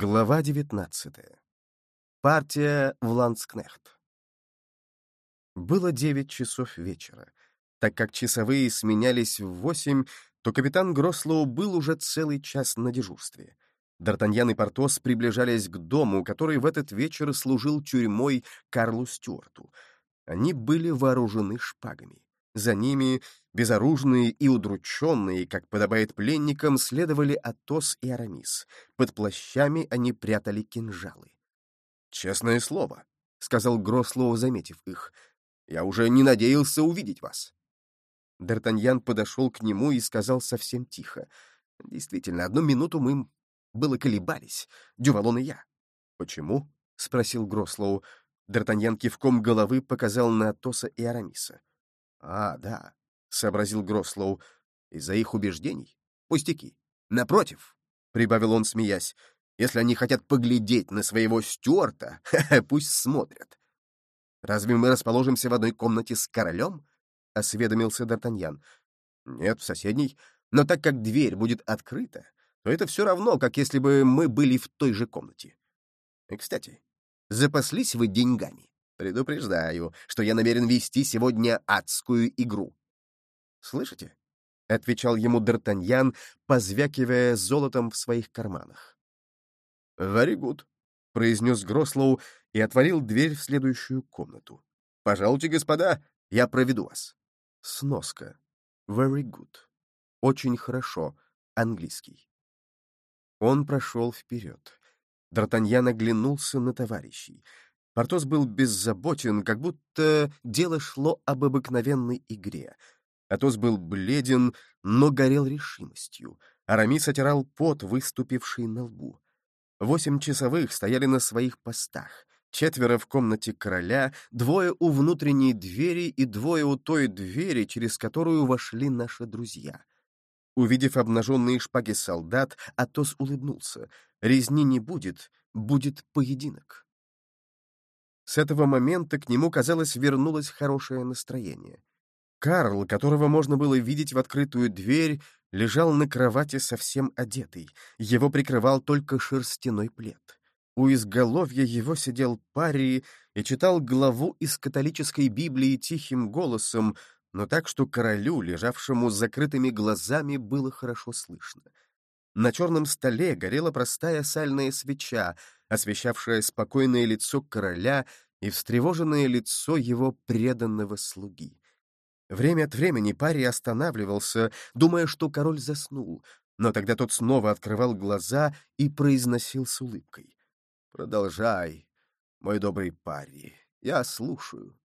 Глава 19. Партия в Ландскнехт. Было девять часов вечера. Так как часовые сменялись в восемь, то капитан Грослоу был уже целый час на дежурстве. Д'Артаньян и Портос приближались к дому, который в этот вечер служил тюрьмой Карлу Стюарту. Они были вооружены шпагами. За ними, безоружные и удрученные, как подобает пленникам, следовали Атос и Арамис. Под плащами они прятали кинжалы. «Честное слово», — сказал Грослоу, заметив их, — «я уже не надеялся увидеть вас». Д'Артаньян подошел к нему и сказал совсем тихо. «Действительно, одну минуту мы было колебались, Дювалон и я». «Почему?» — спросил Грослоу. Д'Артаньян кивком головы показал на Атоса и Арамиса. «А, да», — сообразил Грослоу, — «из-за их убеждений? Пустяки. Напротив», — прибавил он, смеясь, — «если они хотят поглядеть на своего Стюарта, пусть смотрят». «Разве мы расположимся в одной комнате с королем?» — осведомился Д'Артаньян. «Нет, в соседней. Но так как дверь будет открыта, то это все равно, как если бы мы были в той же комнате. И, кстати, запаслись вы деньгами?» Предупреждаю, что я намерен вести сегодня адскую игру. Слышите? — отвечал ему Д'Артаньян, позвякивая золотом в своих карманах. «Very good», — произнес Грослоу и отворил дверь в следующую комнату. «Пожалуйте, господа, я проведу вас». Сноска. Very good. Очень хорошо. Английский. Он прошел вперед. Д'Артаньян оглянулся на товарищей — Портос был беззаботен, как будто дело шло об обыкновенной игре. Атос был бледен, но горел решимостью. Арамис отирал пот, выступивший на лбу. Восемь часовых стояли на своих постах. Четверо в комнате короля, двое у внутренней двери и двое у той двери, через которую вошли наши друзья. Увидев обнаженные шпаги солдат, Атос улыбнулся. Резни не будет, будет поединок. С этого момента к нему, казалось, вернулось хорошее настроение. Карл, которого можно было видеть в открытую дверь, лежал на кровати совсем одетый. Его прикрывал только шерстяной плед. У изголовья его сидел пари и читал главу из католической Библии тихим голосом, но так, что королю, лежавшему с закрытыми глазами, было хорошо слышно. На черном столе горела простая сальная свеча, освещавшая спокойное лицо короля и встревоженное лицо его преданного слуги. Время от времени парень останавливался, думая, что король заснул, но тогда тот снова открывал глаза и произносил с улыбкой. «Продолжай, мой добрый парень, я слушаю».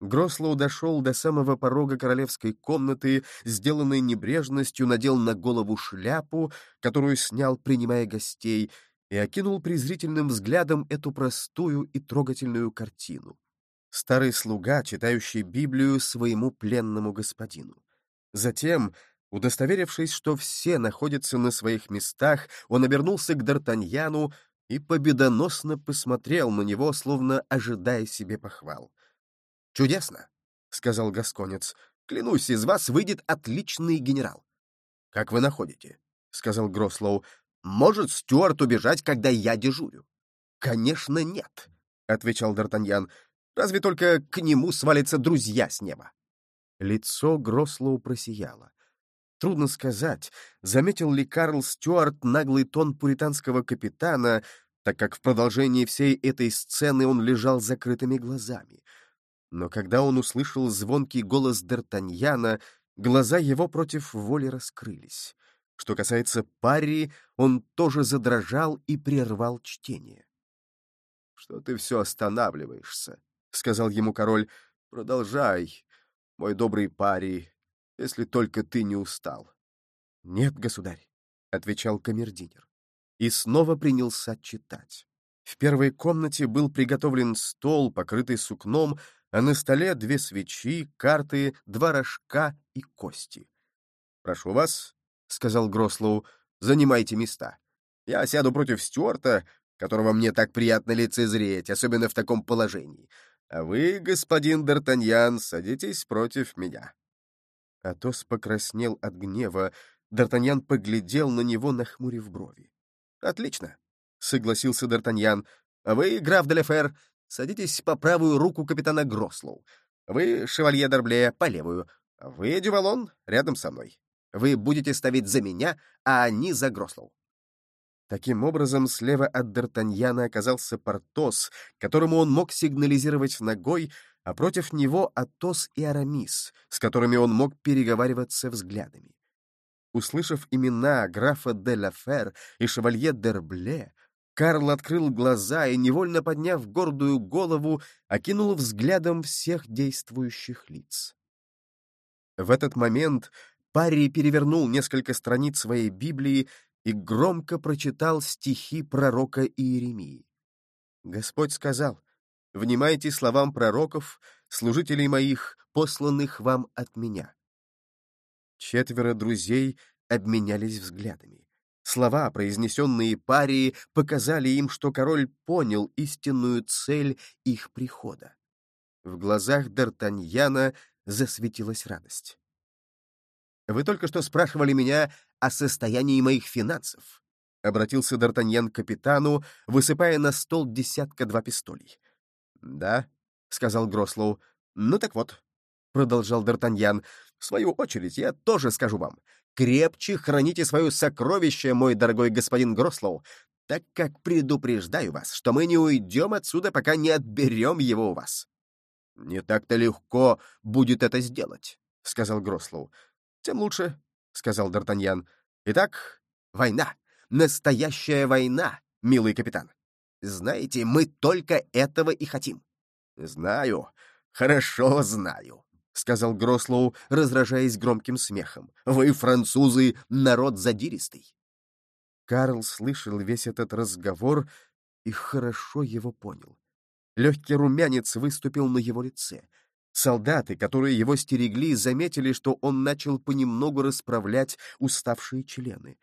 Грослоу дошел до самого порога королевской комнаты, сделанной небрежностью, надел на голову шляпу, которую снял, принимая гостей, и окинул презрительным взглядом эту простую и трогательную картину. Старый слуга, читающий Библию своему пленному господину. Затем, удостоверившись, что все находятся на своих местах, он обернулся к Д'Артаньяну и победоносно посмотрел на него, словно ожидая себе похвал. «Чудесно!» — сказал Гасконец. «Клянусь, из вас выйдет отличный генерал». «Как вы находите?» — сказал Грослоу. «Может Стюарт убежать, когда я дежурю?» «Конечно, нет», — отвечал Д'Артаньян. «Разве только к нему свалятся друзья с неба». Лицо Грослоу просияло. Трудно сказать, заметил ли Карл Стюарт наглый тон пуританского капитана, так как в продолжении всей этой сцены он лежал закрытыми глазами. Но когда он услышал звонкий голос Д'Артаньяна, глаза его против воли раскрылись. Что касается Парри, он тоже задрожал и прервал чтение. «Что ты все останавливаешься?» — сказал ему король. «Продолжай, мой добрый Парри, если только ты не устал». «Нет, государь», — отвечал камердинер. И снова принялся читать. В первой комнате был приготовлен стол, покрытый сукном, а на столе две свечи, карты, два рожка и кости. «Прошу вас», — сказал Грослоу, — «занимайте места. Я сяду против Стюарта, которого мне так приятно лицезреть, особенно в таком положении. А вы, господин Д'Артаньян, садитесь против меня». Атос покраснел от гнева, Д'Артаньян поглядел на него, нахмурив брови. «Отлично», — согласился Д'Артаньян. «Вы, граф Деляфер, садитесь по правую руку капитана Грослоу. Вы, шевалье Д'Арбле, по левую. Вы, Дювалон, рядом со мной. Вы будете ставить за меня, а они за Грослоу». Таким образом, слева от Д'Артаньяна оказался Портос, которому он мог сигнализировать ногой, а против него Атос и Арамис, с которыми он мог переговариваться взглядами. Услышав имена графа де ла Фер и шевалье Дербле, Карл открыл глаза и, невольно подняв гордую голову, окинул взглядом всех действующих лиц. В этот момент Парри перевернул несколько страниц своей Библии и громко прочитал стихи пророка Иеремии. Господь сказал, «Внимайте словам пророков, служителей моих, посланных вам от меня». Четверо друзей обменялись взглядами. Слова, произнесенные парии, показали им, что король понял истинную цель их прихода. В глазах Д'Артаньяна засветилась радость. «Вы только что спрашивали меня о состоянии моих финансов», — обратился Д'Артаньян к капитану, высыпая на стол десятка-два пистолей. «Да», — сказал Грослоу. «Ну так вот», — продолжал Д'Артаньян, — «в свою очередь я тоже скажу вам. Крепче храните свое сокровище, мой дорогой господин Грослоу, так как предупреждаю вас, что мы не уйдем отсюда, пока не отберем его у вас». «Не так-то легко будет это сделать», — сказал Грослоу. «Тем лучше», — сказал Д'Артаньян. «Итак, война. Настоящая война, милый капитан. Знаете, мы только этого и хотим». «Знаю, хорошо знаю», — сказал Грослоу, раздражаясь громким смехом. «Вы, французы, народ задиристый». Карл слышал весь этот разговор и хорошо его понял. Легкий румянец выступил на его лице. Солдаты, которые его стерегли, заметили, что он начал понемногу расправлять уставшие члены.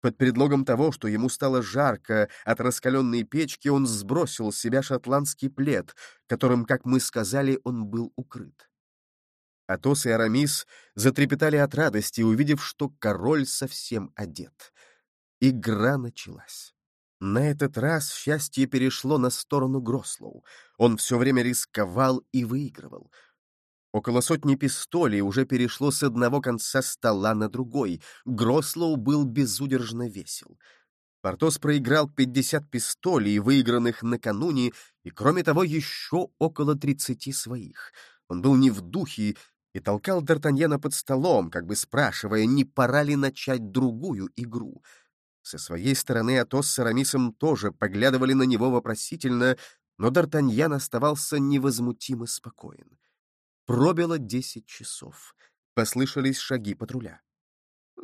Под предлогом того, что ему стало жарко от раскаленной печки, он сбросил с себя шотландский плед, которым, как мы сказали, он был укрыт. Атос и Арамис затрепетали от радости, увидев, что король совсем одет. Игра началась. На этот раз счастье перешло на сторону Грослоу. Он все время рисковал и выигрывал. Около сотни пистолей уже перешло с одного конца стола на другой. Грослоу был безудержно весел. Портос проиграл 50 пистолей, выигранных накануне, и, кроме того, еще около 30 своих. Он был не в духе и толкал Д'Артаньяна под столом, как бы спрашивая, не пора ли начать другую игру. Со своей стороны Атос с Арамисом тоже поглядывали на него вопросительно, но Д'Артаньян оставался невозмутимо спокоен. Пробило десять часов. Послышались шаги патруля.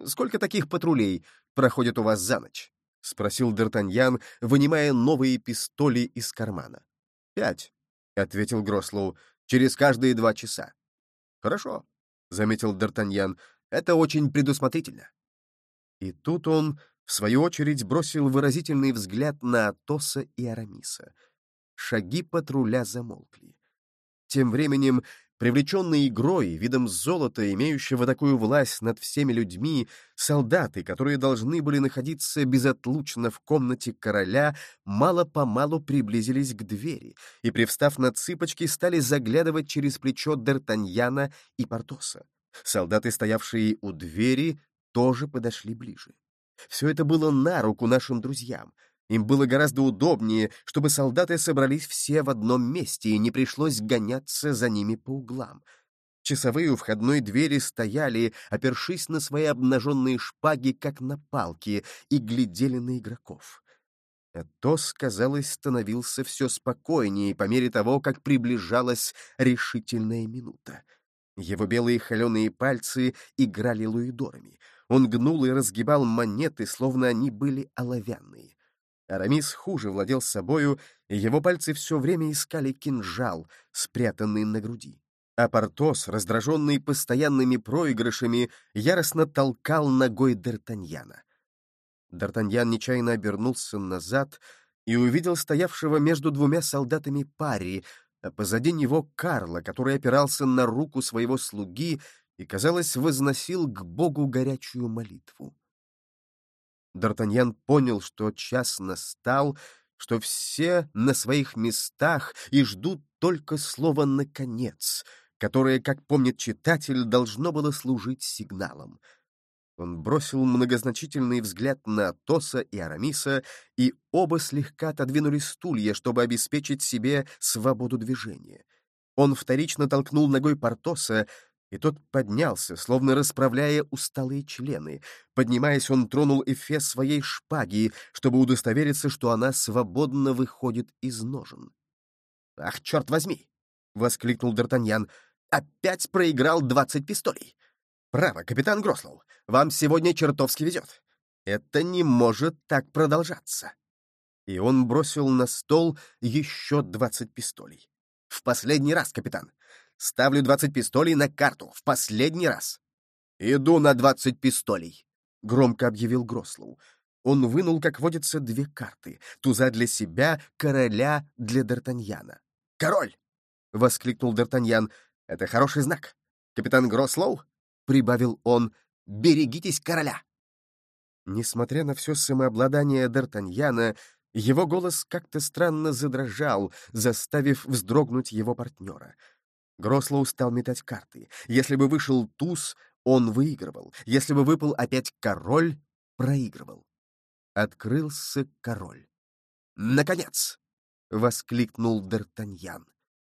«Сколько таких патрулей проходит у вас за ночь?» — спросил Д'Артаньян, вынимая новые пистоли из кармана. «Пять», — ответил Грослоу, — «через каждые два часа». «Хорошо», — заметил Д'Артаньян, — «это очень предусмотрительно». И тут он, в свою очередь, бросил выразительный взгляд на Атоса и Арамиса. Шаги патруля замолкли. Тем временем Привлеченные игрой, видом золота, имеющего такую власть над всеми людьми, солдаты, которые должны были находиться безотлучно в комнате короля, мало-помалу приблизились к двери и, привстав на цыпочки, стали заглядывать через плечо Д'Артаньяна и Портоса. Солдаты, стоявшие у двери, тоже подошли ближе. Все это было на руку нашим друзьям — им было гораздо удобнее, чтобы солдаты собрались все в одном месте и не пришлось гоняться за ними по углам. Часовые у входной двери стояли, опершись на свои обнаженные шпаги, как на палки, и глядели на игроков. Атос, казалось, становился все спокойнее по мере того, как приближалась решительная минута. Его белые холеные пальцы играли луидорами. Он гнул и разгибал монеты, словно они были оловянные. Арамис хуже владел собою, и его пальцы все время искали кинжал, спрятанный на груди. А Портос, раздраженный постоянными проигрышами, яростно толкал ногой Д'Артаньяна. Д'Артаньян нечаянно обернулся назад и увидел стоявшего между двумя солдатами пари, а позади него Карла, который опирался на руку своего слуги и, казалось, возносил к Богу горячую молитву. Д'Артаньян понял, что час настал, что все на своих местах и ждут только слова «наконец», которое, как помнит читатель, должно было служить сигналом. Он бросил многозначительный взгляд на Атоса и Арамиса, и оба слегка отодвинули стулья, чтобы обеспечить себе свободу движения. Он вторично толкнул ногой Портоса, и тот поднялся, словно расправляя усталые члены. Поднимаясь, он тронул эфес своей шпаги, чтобы удостовериться, что она свободно выходит из ножен. «Ах, черт возьми!» — воскликнул Д'Артаньян. «Опять проиграл двадцать пистолей! Право, капитан Грослоу, вам сегодня чертовски везет. Это не может так продолжаться!» И он бросил на стол еще двадцать пистолей. «В последний раз, капитан! Ставлю двадцать пистолей на карту. В последний раз. «Иду на двадцать пистолей», — громко объявил Грослоу. Он вынул, как водится, две карты. Туза для себя, короля для Д'Артаньяна. «Король!» — воскликнул Д'Артаньян. «Это хороший знак. Капитан Грослоу?» — прибавил он. «Берегитесь короля!» Несмотря на все самообладание Д'Артаньяна, его голос как-то странно задрожал, заставив вздрогнуть его партнера — Грослоу стал метать карты. Если бы вышел туз, он выигрывал. Если бы выпал опять король, проигрывал. Открылся король. «Наконец!» — воскликнул Д'Артаньян.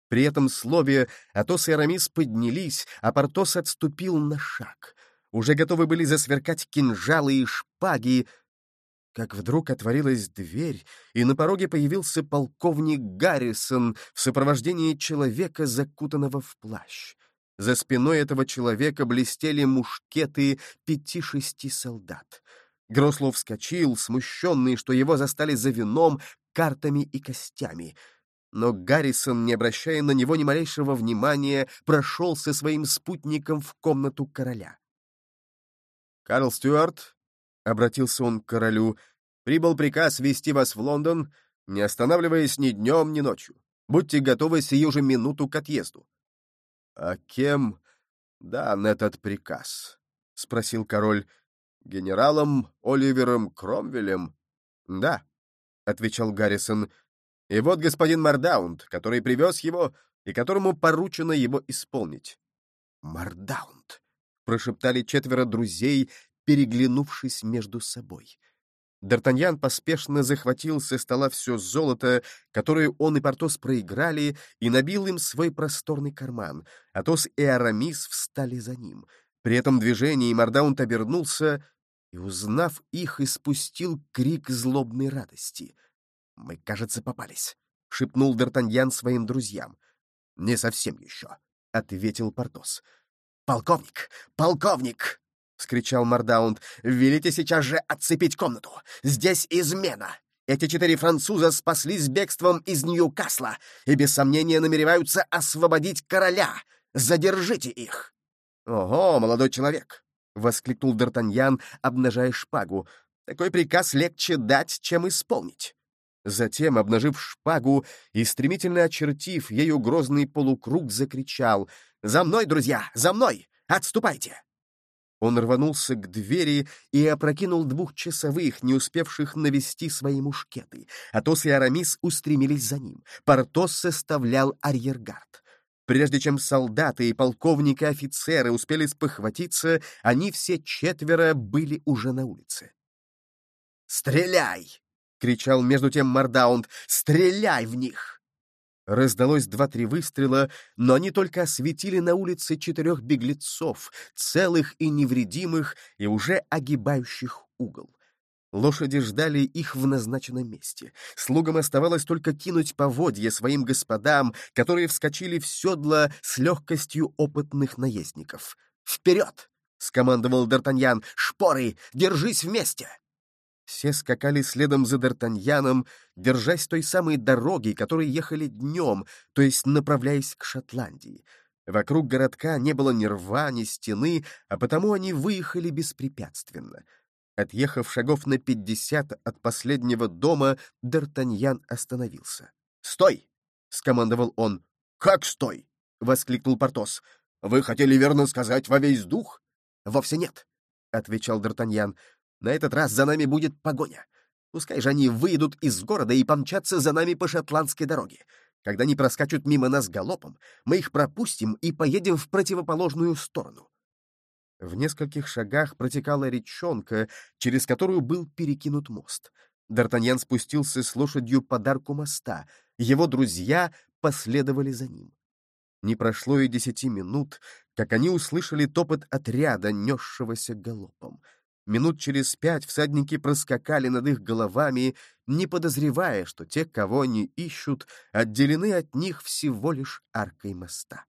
При этом слове Атос и Арамис поднялись, а Портос отступил на шаг. Уже готовы были засверкать кинжалы и шпаги, как вдруг отворилась дверь, и на пороге появился полковник Гаррисон в сопровождении человека, закутанного в плащ. За спиной этого человека блестели мушкеты пяти-шести солдат. Грослов вскочил, смущенный, что его застали за вином, картами и костями. Но Гаррисон, не обращая на него ни малейшего внимания, прошел со своим спутником в комнату короля. «Карл Стюарт, — обратился он к королю, — «прибыл приказ вести вас в Лондон, не останавливаясь ни днем, ни ночью. Будьте готовы сию же минуту к отъезду». «А кем дан этот приказ?» — спросил король. «Генералом Оливером Кромвелем?» «Да», — отвечал Гаррисон. «И вот господин Мардаунд, который привез его и которому поручено его исполнить». «Мардаунд», — прошептали четверо друзей, переглянувшись между собой. Д'Артаньян поспешно захватил со стола все золото, которое он и Портос проиграли, и набил им свой просторный карман. Атос и Арамис встали за ним. При этом движении Мардаунт обернулся и, узнав их, испустил крик злобной радости. «Мы, кажется, попались», — шепнул Д'Артаньян своим друзьям. «Не совсем еще», — ответил Портос. «Полковник! Полковник!» — вскричал Мардаунд. «Велите сейчас же отцепить комнату! Здесь измена! Эти четыре француза спаслись бегством из Ньюкасла и без сомнения намереваются освободить короля! Задержите их!» «Ого, молодой человек!» — воскликнул Д'Артаньян, обнажая шпагу. «Такой приказ легче дать, чем исполнить». Затем, обнажив шпагу и стремительно очертив ею грозный полукруг, закричал «За мной, друзья, за мной! Отступайте!» Он рванулся к двери и опрокинул двух часовых, не успевших навести свои мушкеты. Атос и Арамис устремились за ним. Портос составлял арьергард. Прежде чем солдаты и полковники и офицеры успели спохватиться, они все четверо были уже на улице. «Стреляй!» — кричал между тем Мардаунд. «Стреляй в них!» Раздалось два-три выстрела, но они только осветили на улице четырех беглецов, целых и невредимых, и уже огибающих угол. Лошади ждали их в назначенном месте. Слугам оставалось только кинуть поводья своим господам, которые вскочили в седла с легкостью опытных наездников. «Вперед!» — скомандовал Д'Артаньян. «Шпоры! Держись вместе!» Все скакали следом за Д'Артаньяном, держась той самой дороги, которой ехали днем, то есть направляясь к Шотландии. Вокруг городка не было ни рва, ни стены, а потому они выехали беспрепятственно. Отъехав шагов на пятьдесят от последнего дома, Д'Артаньян остановился. «Стой!» — скомандовал он. «Как стой?» — воскликнул Портос. «Вы хотели верно сказать во весь дух?» «Вовсе нет», — отвечал Д'Артаньян. На этот раз за нами будет погоня. Пускай же они выйдут из города и помчатся за нами по шотландской дороге. Когда они проскачут мимо нас галопом, мы их пропустим и поедем в противоположную сторону. В нескольких шагах протекала речонка, через которую был перекинут мост. Д'Артаньян спустился с лошадью подарку моста. Его друзья последовали за ним. Не прошло и десяти минут, как они услышали топот отряда, несшегося галопом. Минут через пять всадники проскакали над их головами, не подозревая, что те, кого они ищут, отделены от них всего лишь аркой моста.